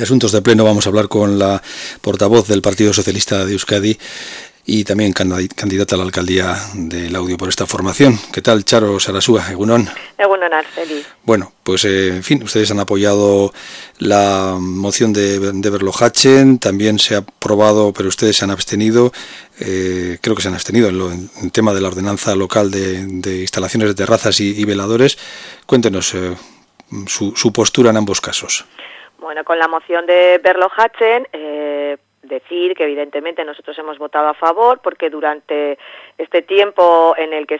y Asuntos de Pleno vamos a hablar con la portavoz del Partido Socialista de Euskadi y también candidata a la alcaldía del audio por esta formación. ¿Qué tal, Charo Sarasúa, Egunon? Egunon, Arceli. Bueno, pues eh, en fin, ustedes han apoyado la moción de, de Berlojachen, también se ha aprobado, pero ustedes se han abstenido, eh, creo que se han abstenido en, el tema de la ordenanza local de, instalaciones de terrazas y, veladores. Cuéntenos eh, su, su postura en ambos casos. Bueno, con la moción de Berlojachen, eh, decir que evidentemente nosotros hemos votado a favor porque durante este tiempo en el que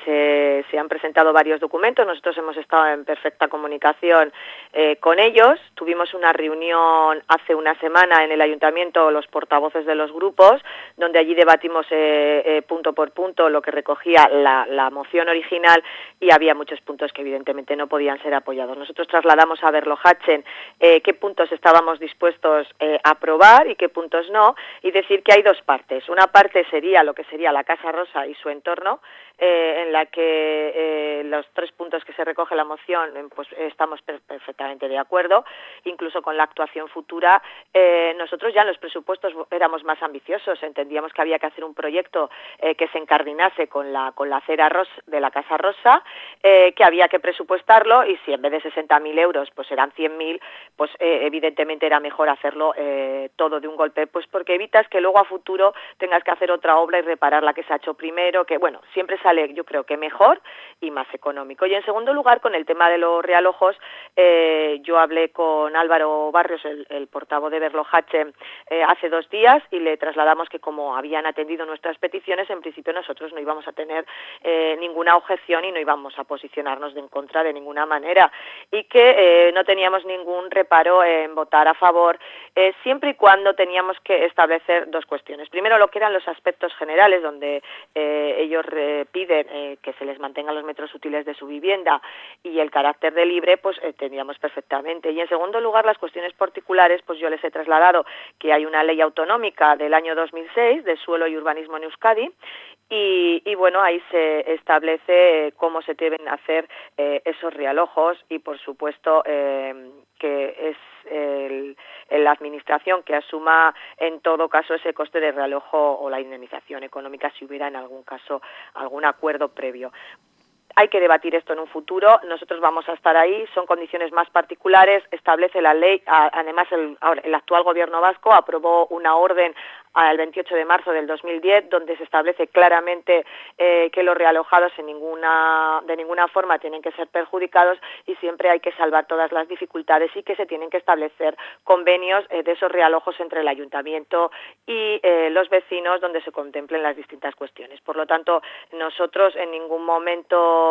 se, han presentado varios documentos nosotros hemos estado en perfecta comunicación eh, con ellos. Tuvimos una reunión hace una semana en el ayuntamiento, los portavoces de los grupos, donde allí debatimos eh, eh, punto por punto lo que recogía la, moción original y había muchos puntos que evidentemente no podían ser apoyados. Nosotros trasladamos a Berlo Hachen qué puntos estábamos dispuestos a aprobar y qué puntos no y decir que hay dos partes. Una parte sería lo que sería la Casa Rosa y su entorno, eh, en la que eh, los tres puntos que se recoge la moción eh, pues estamos perfectamente de acuerdo, incluso con la actuación futura. nosotros ya en los presupuestos éramos más ambiciosos, entendíamos que había que hacer un proyecto que se encardinase con la, con la acera rosa, de la Casa Rosa, que había que presupuestarlo y si en vez de 60.000 euros pues eran 100.000, pues evidentemente era mejor hacerlo todo de un golpe, pues porque evitas que luego a futuro tengas que hacer otra obra y reparar la que se ha hecho primero, que bueno, siempre sale yo creo que mejor y más. Y en segundo lugar, con el tema de los realojos, eh, yo hablé con Álvaro Barrios, el, portavoz de Berlojache, eh, hace dos días y le trasladamos que como habían atendido nuestras peticiones, en principio nosotros no íbamos a tener eh, ninguna objeción y no íbamos a posicionarnos de en contra de ninguna manera y que no teníamos ningún reparo en votar a favor siempre y cuando teníamos que establecer dos cuestiones. Primero, lo que eran los aspectos generales, donde ellos piden que se les mantengan los metros de su vivienda y el carácter de libre, pues eh, teníamos perfectamente. Y en segundo lugar, las cuestiones particulares, pues yo les he trasladado que hay una ley autonómica del año 2006 de suelo y urbanismo en Euskadi y, bueno, ahí se establece eh, cómo se deben hacer eh, esos realojos y, por supuesto, que es la Administración que asuma en todo caso ese coste de realojo o la indemnización económica si hubiera en algún caso algún acuerdo previo. Hay que debatir esto en un futuro, nosotros vamos a estar ahí, son condiciones más particulares, establece la ley, además el, actual gobierno vasco aprobó una orden al 28 de marzo del 2010, donde se establece claramente eh, que los realojados de ninguna forma tienen que ser perjudicados y siempre hay que salvar todas las dificultades y que se tienen que establecer convenios eh, de esos realojos entre el ayuntamiento y eh, los vecinos donde se contemplen las distintas cuestiones. Por lo tanto, nosotros en ningún momento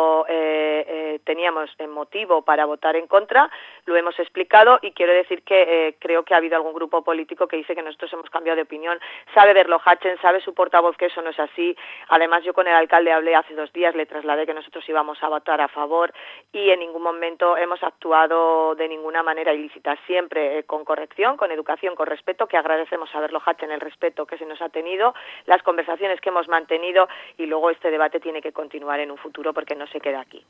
teníamos motivo para votar en contra, lo hemos explicado y quiero decir que creo que ha habido algún grupo político que dice que nosotros hemos cambiado de opinión sabe verlo Hachen, sabe su portavoz que eso no es así. Además, yo con el alcalde hablé hace dos días, le trasladé que nosotros íbamos a votar a favor y en ningún momento hemos actuado de ninguna manera ilícita, siempre eh, con corrección, con educación, con respeto, que agradecemos a verlo Hachen el respeto que se nos ha tenido, las conversaciones que hemos mantenido y luego este debate tiene que continuar en un futuro porque no se queda aquí.